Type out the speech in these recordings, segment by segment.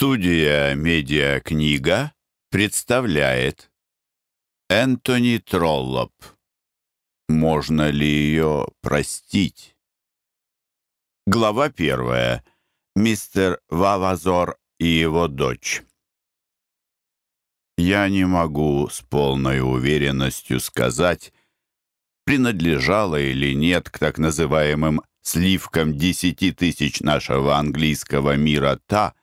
Студия «Медиа Книга» представляет Энтони Троллоп «Можно ли ее простить?» Глава первая. Мистер Вавазор и его дочь. Я не могу с полной уверенностью сказать, принадлежала или нет к так называемым «сливкам десяти тысяч нашего английского мира» та –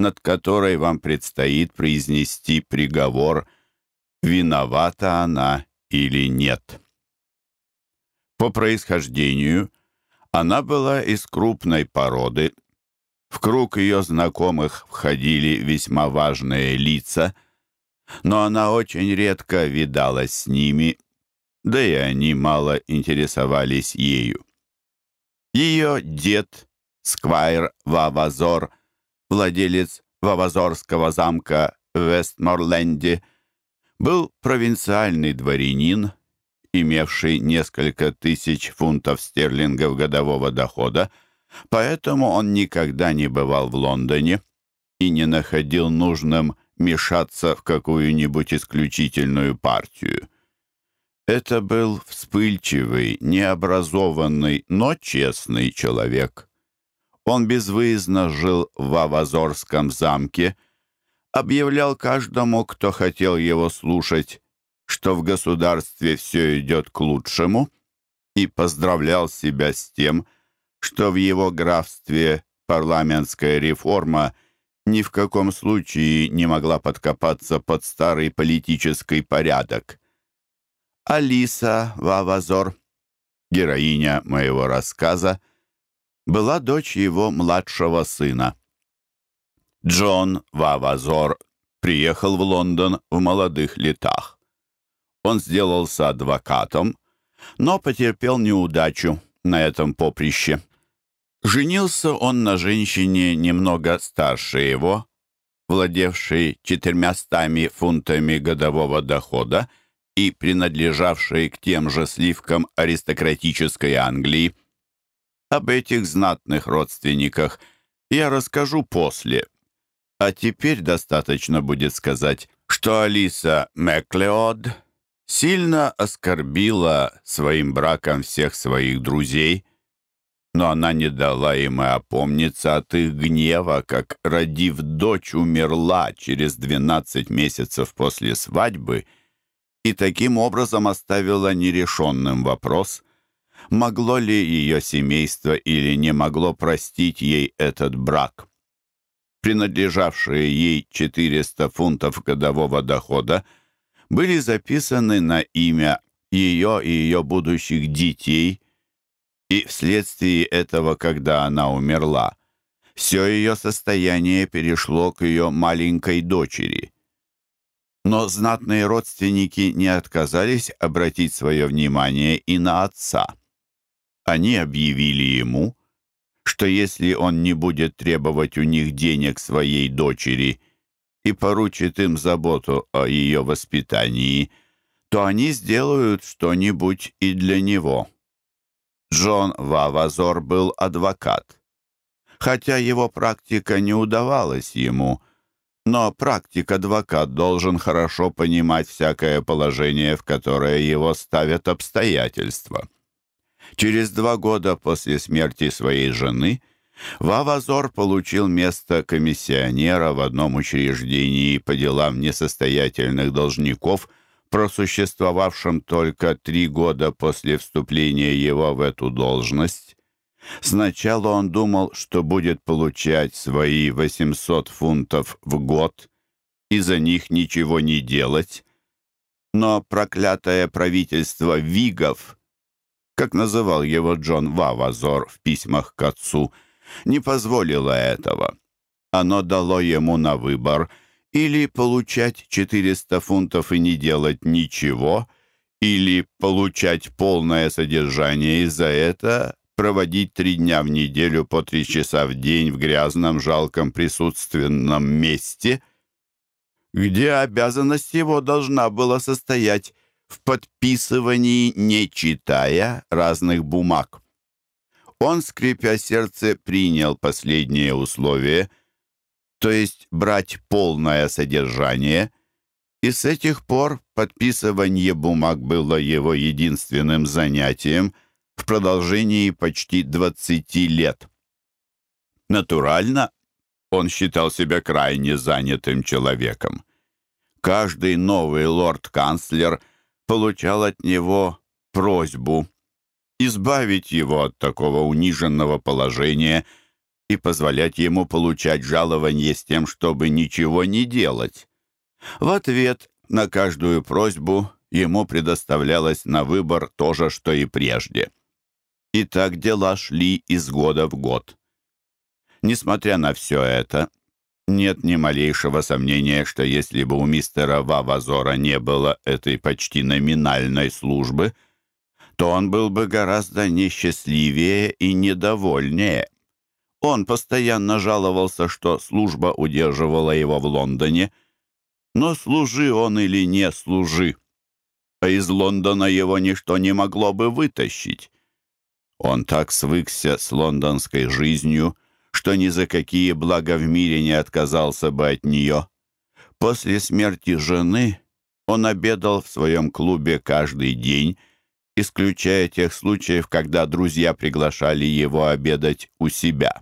над которой вам предстоит произнести приговор, виновата она или нет. По происхождению она была из крупной породы. В круг ее знакомых входили весьма важные лица, но она очень редко видалась с ними, да и они мало интересовались ею. Ее дед, сквайр Вавазор, — владелец Вавазорского замка в Вестморленде, был провинциальный дворянин, имевший несколько тысяч фунтов стерлингов годового дохода, поэтому он никогда не бывал в Лондоне и не находил нужным мешаться в какую-нибудь исключительную партию. Это был вспыльчивый, необразованный, но честный человек. Он безвыездно жил в Авазорском замке, объявлял каждому, кто хотел его слушать, что в государстве все идет к лучшему, и поздравлял себя с тем, что в его графстве парламентская реформа ни в каком случае не могла подкопаться под старый политический порядок. Алиса Вавазор, героиня моего рассказа, была дочь его младшего сына. Джон Вавазор приехал в Лондон в молодых летах. Он сделался адвокатом, но потерпел неудачу на этом поприще. Женился он на женщине немного старше его, владевшей четырьмястами фунтами годового дохода и принадлежавшей к тем же сливкам аристократической Англии. об этих знатных родственниках я расскажу после. А теперь достаточно будет сказать, что Алиса Мэклеод сильно оскорбила своим браком всех своих друзей, но она не дала им и опомниться от их гнева, как, родив дочь, умерла через 12 месяцев после свадьбы и таким образом оставила нерешенным вопрос – могло ли ее семейство или не могло простить ей этот брак. Принадлежавшие ей 400 фунтов годового дохода были записаны на имя ее и ее будущих детей, и вследствие этого, когда она умерла, все ее состояние перешло к ее маленькой дочери. Но знатные родственники не отказались обратить свое внимание и на отца они объявили ему, что если он не будет требовать у них денег своей дочери и поручит им заботу о ее воспитании, то они сделают что-нибудь и для него. Джон Вавазор был адвокат. Хотя его практика не удавалась ему, но практик-адвокат должен хорошо понимать всякое положение, в которое его ставят обстоятельства. Через два года после смерти своей жены Вавазор получил место комиссионера в одном учреждении по делам несостоятельных должников, просуществовавшем только три года после вступления его в эту должность. Сначала он думал, что будет получать свои 800 фунтов в год и за них ничего не делать, но проклятое правительство Вигов как называл его Джон Вавазор в письмах к отцу, не позволило этого. Оно дало ему на выбор или получать 400 фунтов и не делать ничего, или получать полное содержание и за это проводить три дня в неделю по три часа в день в грязном, жалком присутственном месте, где обязанность его должна была состоять в подписывании не читая разных бумаг. Он, скрипя сердце, принял последнее условие, то есть брать полное содержание, и с этих пор подписывание бумаг было его единственным занятием в продолжении почти 20 лет. Натурально, он считал себя крайне занятым человеком. Каждый новый лорд-канцлер – получал от него просьбу избавить его от такого униженного положения и позволять ему получать жалование с тем, чтобы ничего не делать. В ответ на каждую просьбу ему предоставлялось на выбор то же, что и прежде. И так дела Нет ни малейшего сомнения, что если бы у мистера Вавазора не было этой почти номинальной службы, то он был бы гораздо несчастливее и недовольнее. Он постоянно жаловался, что служба удерживала его в Лондоне, но служи он или не служи, а из Лондона его ничто не могло бы вытащить. Он так свыкся с лондонской жизнью, что ни за какие блага в мире не отказался бы от нее. После смерти жены он обедал в своем клубе каждый день, исключая тех случаев, когда друзья приглашали его обедать у себя.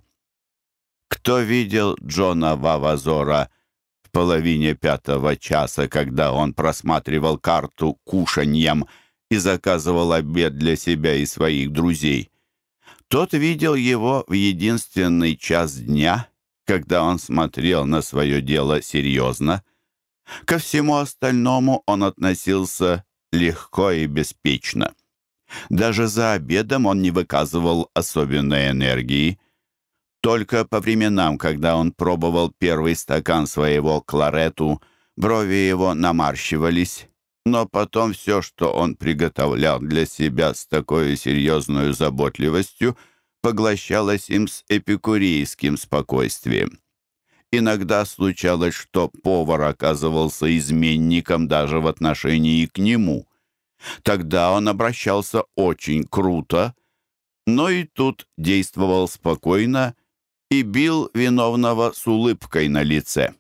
Кто видел Джона Вавазора в половине пятого часа, когда он просматривал карту кушаньем и заказывал обед для себя и своих друзей – тот видел его в единственный час дня, когда он смотрел на свое дело серьезно. Ко всему остальному он относился легко и беспечно. Даже за обедом он не выказывал особенной энергии. Только по временам, когда он пробовал первый стакан своего кларету, брови его намарщивались. Но потом все, что он приготовлял для себя с такой серьезной заботливостью, поглощалось им с эпикурейским спокойствием. Иногда случалось, что повар оказывался изменником даже в отношении к нему. Тогда он обращался очень круто, но и тут действовал спокойно и бил виновного с улыбкой на лице.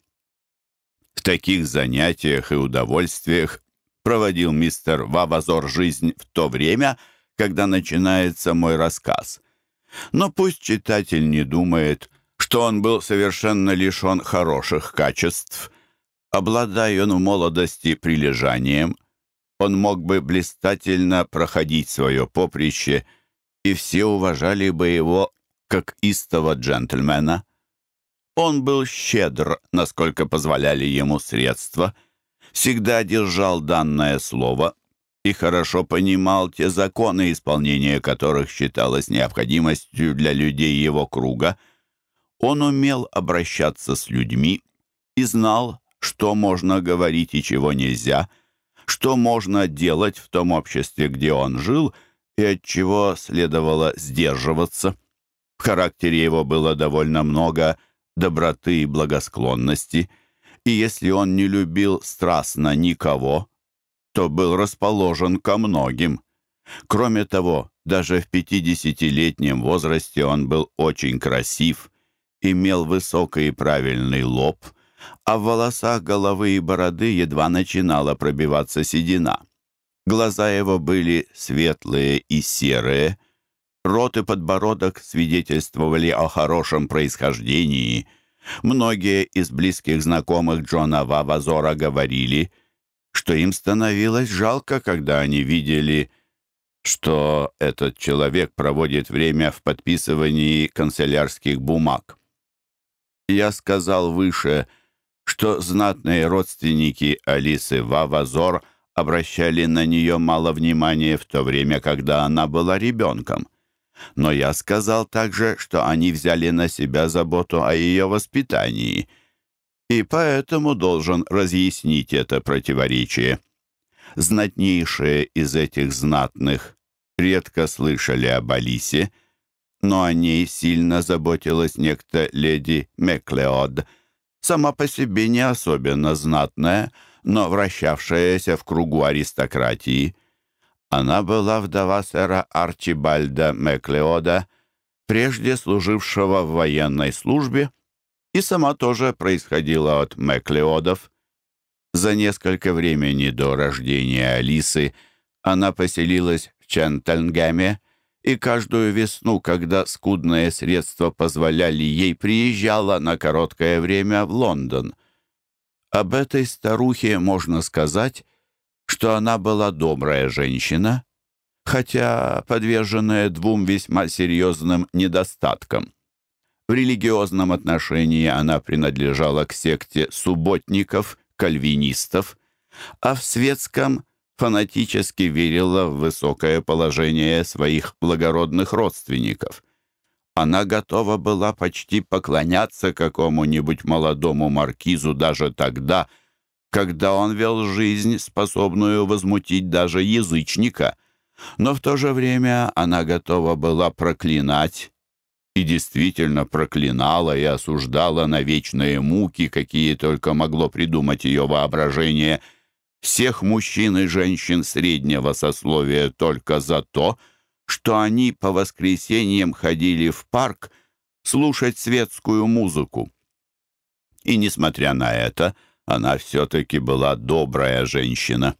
В таких занятиях и удовольствиях проводил мистер Вавазор жизнь в то время, когда начинается мой рассказ. Но пусть читатель не думает, что он был совершенно лишен хороших качеств. Обладая он в молодости прилежанием, он мог бы блистательно проходить свое поприще, и все уважали бы его как истого джентльмена. Он был щедр, насколько позволяли ему средства — всегда держал данное слово и хорошо понимал те законы, исполнения которых считалось необходимостью для людей его круга. Он умел обращаться с людьми и знал, что можно говорить и чего нельзя, что можно делать в том обществе, где он жил, и от чего следовало сдерживаться. В характере его было довольно много доброты и благосклонности – и если он не любил страстно никого, то был расположен ко многим. Кроме того, даже в пятидесятилетнем возрасте он был очень красив, имел высокий и правильный лоб, а в волосах головы и бороды едва начинала пробиваться седина. Глаза его были светлые и серые, рот и подбородок свидетельствовали о хорошем происхождении – Многие из близких знакомых Джона Вавазора говорили, что им становилось жалко, когда они видели, что этот человек проводит время в подписывании канцелярских бумаг. Я сказал выше, что знатные родственники Алисы Вавазор обращали на нее мало внимания в то время, когда она была ребенком. Но я сказал также, что они взяли на себя заботу о ее воспитании, и поэтому должен разъяснить это противоречие. Знатнейшие из этих знатных редко слышали об Алисе, но о ней сильно заботилась некто леди Меклеод, сама по себе не особенно знатная, но вращавшаяся в кругу аристократии – она была вдова сэра Арчибальда Мэклеода, прежде служившего в военной службе, и сама тоже происходила от Мэклеодов. За несколько времени до рождения Алисы она поселилась в Чентельнгаме, и каждую весну, когда скудные средства позволяли ей, приезжала на короткое время в Лондон. Об этой старухе можно сказать, что она была добрая женщина, хотя подверженная двум весьма серьезным недостаткам. В религиозном отношении она принадлежала к секте субботников, кальвинистов, а в светском фанатически верила в высокое положение своих благородных родственников. Она готова была почти поклоняться какому-нибудь молодому маркизу даже тогда, когда он вел жизнь, способную возмутить даже язычника. Но в то же время она готова была проклинать и действительно проклинала и осуждала на вечные муки, какие только могло придумать ее воображение, всех мужчин и женщин среднего сословия только за то, что они по воскресеньям ходили в парк слушать светскую музыку. И, несмотря на это, — она все-таки была добрая женщина.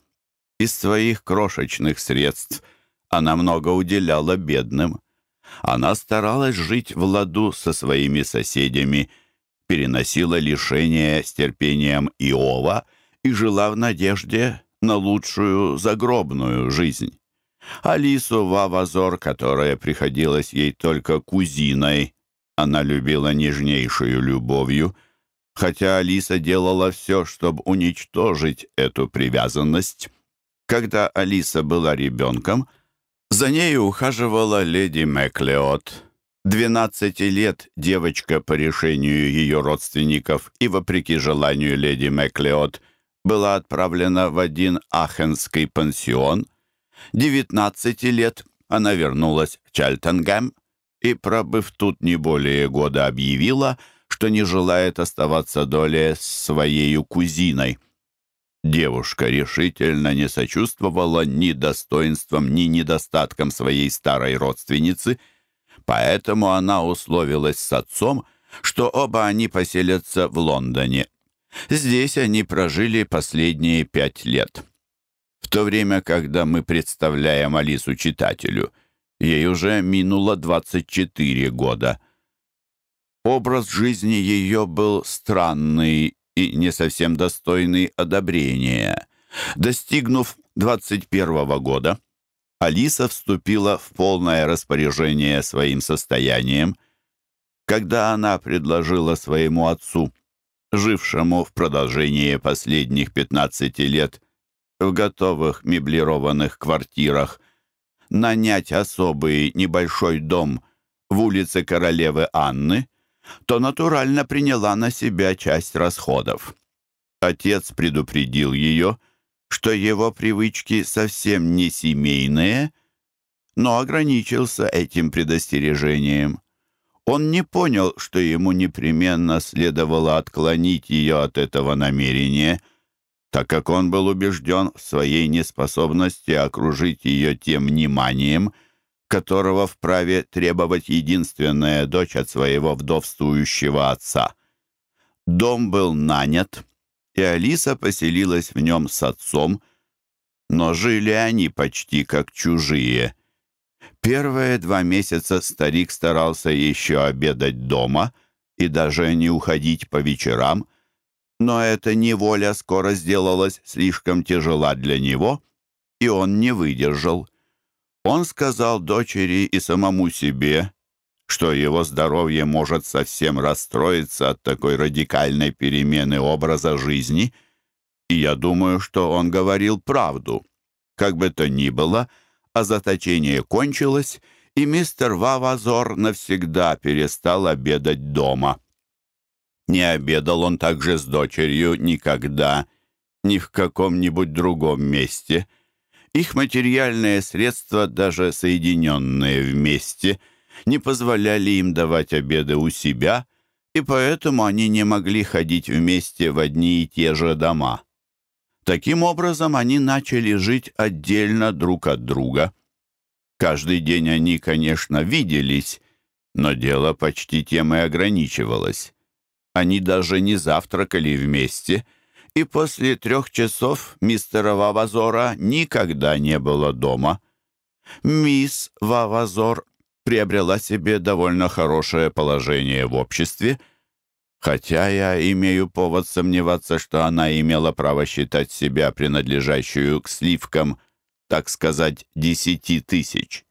Из своих крошечных средств она много уделяла бедным. Она старалась жить в ладу со своими соседями, переносила лишения с терпением Иова и жила в надежде на лучшую загробную жизнь. Алису Вавазор, которая приходилась ей только кузиной, она любила нежнейшую любовью — хотя Алиса делала все, чтобы уничтожить эту привязанность. Когда Алиса была ребенком, за нею ухаживала леди Мэклеот. 12 лет девочка по решению ее родственников и вопреки желанию леди Мэклеот была отправлена в один ахенский пансион. 19 лет она вернулась в Чальтенгэм и, пробыв тут не более года, объявила – что не желает оставаться доле с своей кузиной. Девушка решительно не сочувствовала ни достоинством, ни недостатком своей старой родственницы, поэтому она условилась с отцом, что оба они поселятся в Лондоне. Здесь они прожили последние пять лет. В то время, когда мы представляем Алису читателю, ей уже минуло 24 года — Образ жизни ее был странный и не совсем достойный одобрения. Достигнув 21 года, Алиса вступила в полное распоряжение своим состоянием, когда она предложила своему отцу, жившему в продолжении последних 15 лет в готовых меблированных квартирах, нанять особый небольшой дом в улице Королевы Анны – то натурально приняла на себя часть расходов. Отец предупредил ее, что его привычки совсем не семейные, но ограничился этим предостережением. Он не понял, что ему непременно следовало отклонить ее от этого намерения, так как он был убежден в своей неспособности окружить ее тем вниманием – которого вправе требовать единственная дочь от своего вдовствующего отца. Дом был нанят, и Алиса поселилась в нем с отцом, но жили они почти как чужие. Первые два месяца старик старался еще обедать дома и даже не уходить по вечерам, но эта неволя скоро сделалась слишком тяжела для него, и он не выдержал. Он сказал дочери и самому себе, что его здоровье может совсем расстроиться от такой радикальной перемены образа жизни, и я думаю, что он говорил правду. Как бы то ни было, а заточение кончилось, и мистер Вавазор навсегда перестал обедать дома. Не обедал он также с дочерью никогда, ни в каком-нибудь другом месте — их материальные средства, даже соединенные вместе, не позволяли им давать обеды у себя, и поэтому они не могли ходить вместе в одни и те же дома. Таким образом, они начали жить отдельно друг от друга. Каждый день они, конечно, виделись, но дело почти тем и ограничивалось. Они даже не завтракали вместе, и после трех часов мистера Вавазора никогда не было дома. Мисс Вавазор приобрела себе довольно хорошее положение в обществе, хотя я имею повод сомневаться, что она имела право считать себя принадлежащую к сливкам, так сказать, десяти тысяч.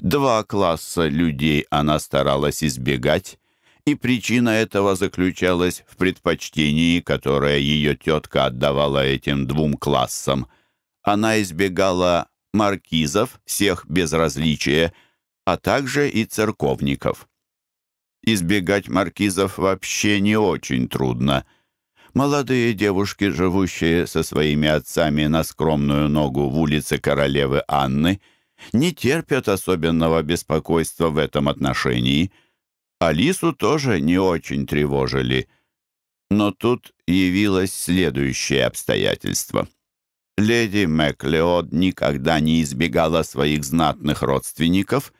Два класса людей она старалась избегать, и причина этого заключалась в предпочтении, которое ее тетка отдавала этим двум классам. Она избегала маркизов, всех без различия, а также и церковников. Избегать маркизов вообще не очень трудно. Молодые девушки, живущие со своими отцами на скромную ногу в улице королевы Анны, не терпят особенного беспокойства в этом отношении – Алису тоже не очень тревожили. Но тут явилось следующее обстоятельство. Леди Мэклеод никогда не избегала своих знатных родственников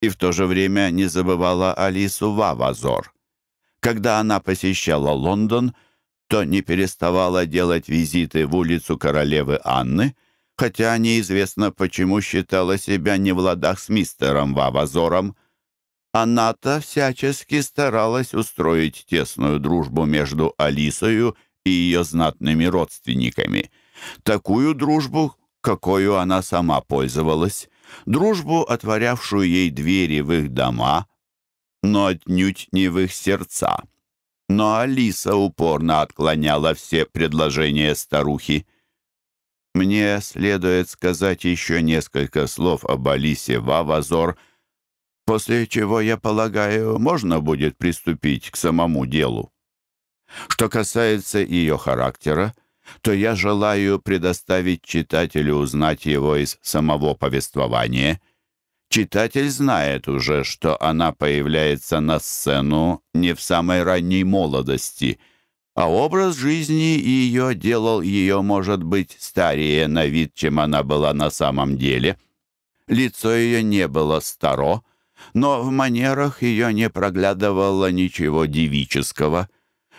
и в то же время не забывала Алису Вавазор. Когда она посещала Лондон, то не переставала делать визиты в улицу королевы Анны, хотя неизвестно, почему считала себя не в ладах с мистером Вавазором, она-то всячески старалась устроить тесную дружбу между Алисою и ее знатными родственниками. Такую дружбу, какую она сама пользовалась, дружбу, отворявшую ей двери в их дома, но отнюдь не в их сердца. Но Алиса упорно отклоняла все предложения старухи. «Мне следует сказать еще несколько слов об Алисе Вавазор после чего, я полагаю, можно будет приступить к самому делу. Что касается ее характера, то я желаю предоставить читателю узнать его из самого повествования. Читатель знает уже, что она появляется на сцену не в самой ранней молодости — а образ жизни ее делал ее, может быть, старее на вид, чем она была на самом деле. Лицо ее не было старо, но в манерах ее не проглядывало ничего девического.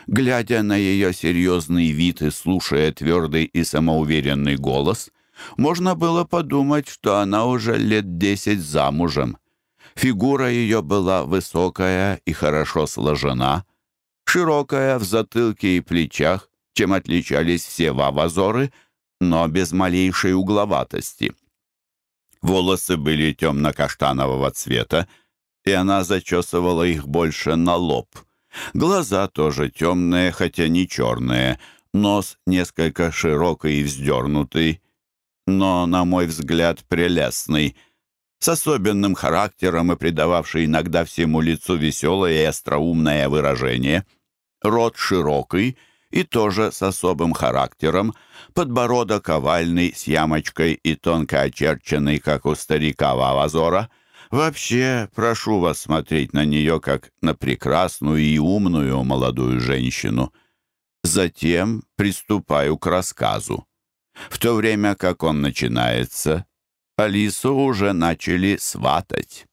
Глядя на ее серьезный вид и слушая твердый и самоуверенный голос, можно было подумать, что она уже лет десять замужем. Фигура ее была высокая и хорошо сложена, широкая в затылке и плечах, чем отличались все вавазоры, но без малейшей угловатости. Волосы были темно-каштанового цвета, и она зачесывала их больше на лоб. Глаза тоже темные, хотя не черные, нос несколько широкий и вздернутый, но, на мой взгляд, прелестный, с особенным характером и придававший иногда всему лицу веселое и остроумное выражение. Рот широкий, и тоже с особым характером, подбородок овальный, с ямочкой и тонко очерченный, как у старика Вавазора. Вообще, прошу вас смотреть на нее, как на прекрасную и умную молодую женщину. Затем приступаю к рассказу. В то время, как он начинается, Алису уже начали сватать.